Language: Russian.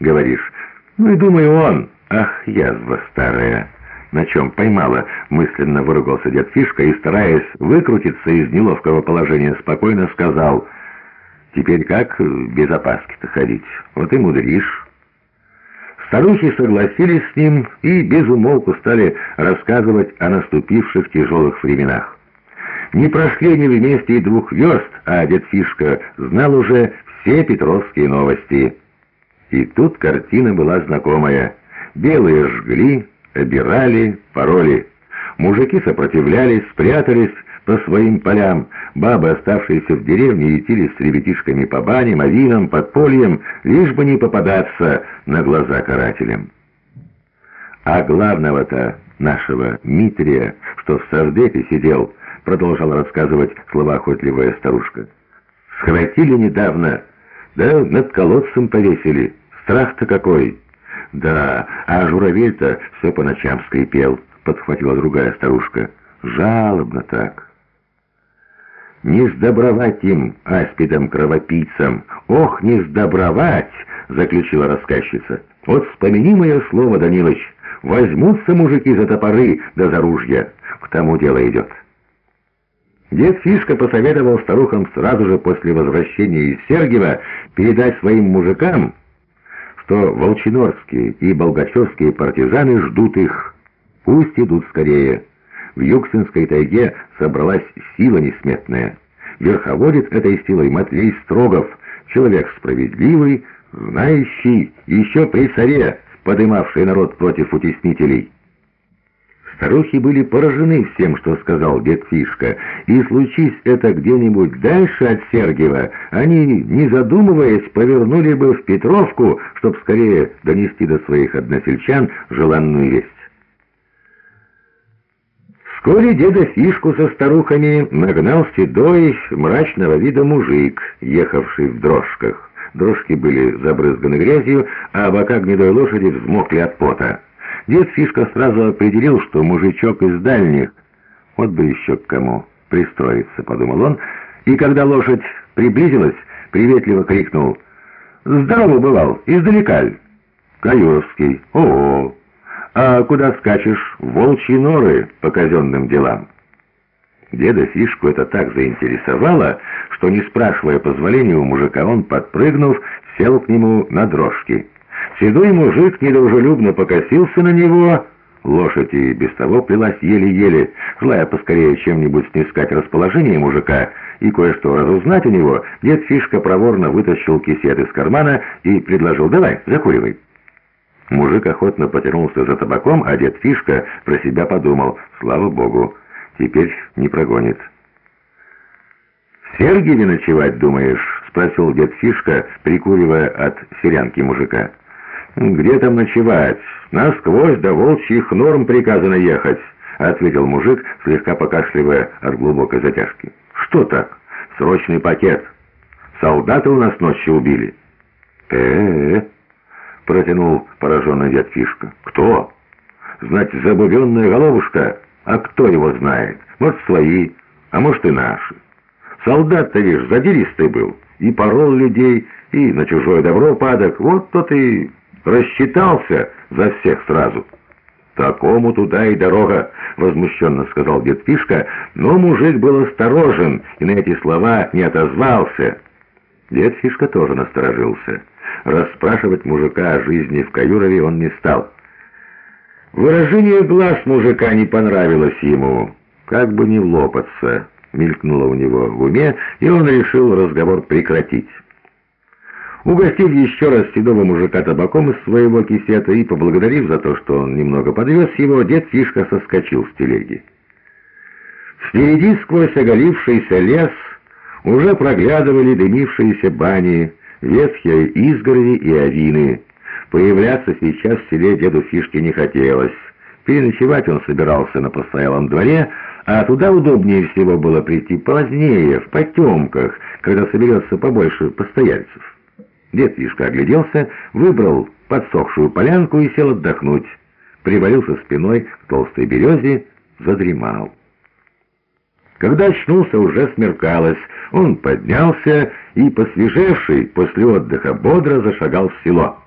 говоришь. Ну и думаю, он. Ах, язва старая. На чем поймала, мысленно выругался дед Фишка и, стараясь выкрутиться из неловкого положения, спокойно сказал, «Теперь как без опаски-то ходить? Вот и мудришь». Старухи согласились с ним и без умолку стали рассказывать о наступивших тяжелых временах. Не прошли они вместе и двух верст, а дед Фишка знал уже все петровские новости. И тут картина была знакомая. Белые жгли, обирали, пороли. Мужики сопротивлялись, спрятались по своим полям. Бабы, оставшиеся в деревне, ютились с ребятишками по баням, авинам, подпольям, лишь бы не попадаться на глаза карателям. А главного-то нашего Митрия, что в Сардепе сидел, продолжала рассказывать словоохотливая старушка. Схватили недавно, да над колодцем повесили. Страх-то какой! «Да, а журавель-то все по ночам скрипел», — подхватила другая старушка. «Жалобно так». «Не сдобровать им, аспидам-кровопийцам! Ох, не сдобровать!» — заключила рассказчица. «Вот вспомини мое слово, Данилыч, возьмутся мужики за топоры да за ружья. К тому дело идет». Дед Фишка посоветовал старухам сразу же после возвращения из Сергиева передать своим мужикам, что волчинорские и болгачевские партизаны ждут их. Пусть идут скорее. В Юксинской тайге собралась сила несметная. Верховодит этой силой Матлей Строгов, человек справедливый, знающий, еще при царе, подымавший народ против утеснителей. Старухи были поражены всем, что сказал дед Фишка, и случись это где-нибудь дальше от Сергиева, они, не задумываясь, повернули бы в Петровку, чтобы скорее донести до своих односельчан желанную весть. Вскоре деда Фишку со старухами нагнал седой, мрачного вида мужик, ехавший в дрожках. Дрожки были забрызганы грязью, а бока гнедой лошади взмокли от пота. Дед Фишка сразу определил, что мужичок из дальних. Вот бы еще к кому пристроиться, подумал он, и когда лошадь приблизилась, приветливо крикнул «Здорово бывал, издалека ль?» «Каюровский, о, а куда скачешь? волчьи норы по казенным делам». Деда Фишку это так заинтересовало, что, не спрашивая позволения у мужика, он, подпрыгнув, сел к нему на дрожки. Седой мужик недружелюбно покосился на него. Лошадь и без того плелась еле-еле, желая поскорее чем-нибудь снискать расположение мужика и кое-что разузнать у него, дед Фишка проворно вытащил кисет из кармана и предложил «давай, закуривай». Мужик охотно потянулся за табаком, а дед Фишка про себя подумал «слава богу, теперь не прогонит». «В Сергиеве ночевать, думаешь?» — спросил дед Фишка, прикуривая от серянки мужика. «Где там ночевать? Насквозь до волчьих норм приказано ехать», — ответил мужик, слегка покашливая от глубокой затяжки. «Что так? Срочный пакет. Солдаты у нас ночью убили». «Э-э-э», — протянул пораженный дед Фишка. «Кто? Знать, забубенная головушка? А кто его знает? Может, свои, а может и наши. Солдат-то, видишь, задиристый был, и порол людей, и на чужое добро падок. Вот тот и...» рассчитался за всех сразу. «Такому туда и дорога», — возмущенно сказал дед Фишка, но мужик был осторожен и на эти слова не отозвался. Дед Фишка тоже насторожился. Расспрашивать мужика о жизни в Каюрове он не стал. Выражение глаз мужика не понравилось ему. Как бы не лопаться, мелькнуло у него в уме, и он решил разговор прекратить. Угостив еще раз седого мужика табаком из своего кисета и поблагодарив за то, что он немного подвез его, дед Фишка соскочил с телеги. Впереди, сквозь оголившийся лес, уже проглядывали дымившиеся бани, ветхие изгороди и авины. Появляться сейчас в селе деду Фишке не хотелось. Переночевать он собирался на постоялом дворе, а туда удобнее всего было прийти позднее, в потемках, когда соберется побольше постояльцев. Дед Вишка огляделся, выбрал подсохшую полянку и сел отдохнуть. Привалился спиной к толстой березе, задремал. Когда очнулся, уже смеркалось. Он поднялся и, посвежевший после отдыха, бодро зашагал в село.